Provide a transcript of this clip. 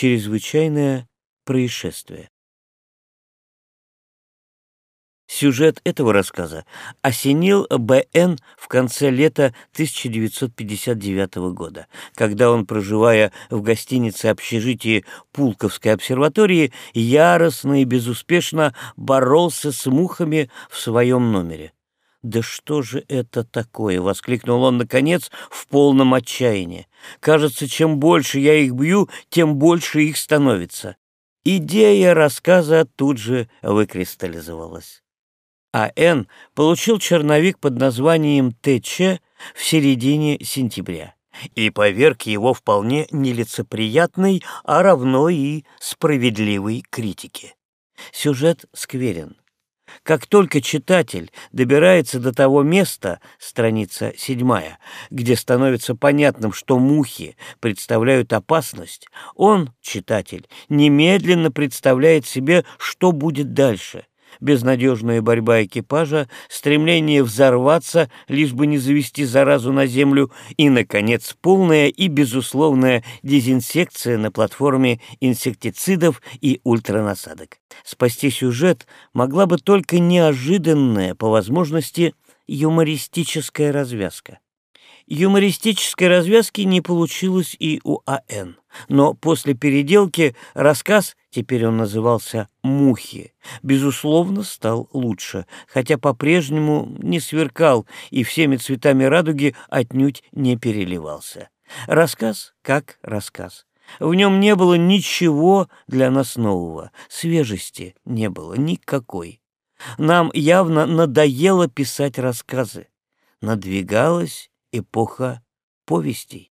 чрезвычайное происшествие. Сюжет этого рассказа осенил Б.Н. в конце лета 1959 года, когда он, проживая в гостинице общежития Пулковской обсерватории, яростно и безуспешно боролся с мухами в своем номере. «Да что же это такое?» — воскликнул он, наконец, в полном отчаянии. «Кажется, чем больше я их бью, тем больше их становится». Идея рассказа тут же выкристаллизовалась а Н получил черновик под названием ТЧ в середине сентября и поверг его вполне нелицеприятной, а равно и справедливой критике. Сюжет скверен. Как только читатель добирается до того места, страница седьмая, где становится понятным, что мухи представляют опасность, он, читатель, немедленно представляет себе, что будет дальше, безнадежная борьба экипажа, стремление взорваться, лишь бы не завести заразу на землю, и, наконец, полная и безусловная дезинсекция на платформе инсектицидов и ультранасадок. Спасти сюжет могла бы только неожиданная, по возможности, юмористическая развязка. Юмористической развязки не получилось и у А.Н. Но после переделки рассказ, теперь он назывался «Мухи», безусловно, стал лучше, хотя по-прежнему не сверкал и всеми цветами радуги отнюдь не переливался. Рассказ как рассказ. В нем не было ничего для нас нового, свежести не было никакой. Нам явно надоело писать рассказы. Надвигалась эпоха повестей.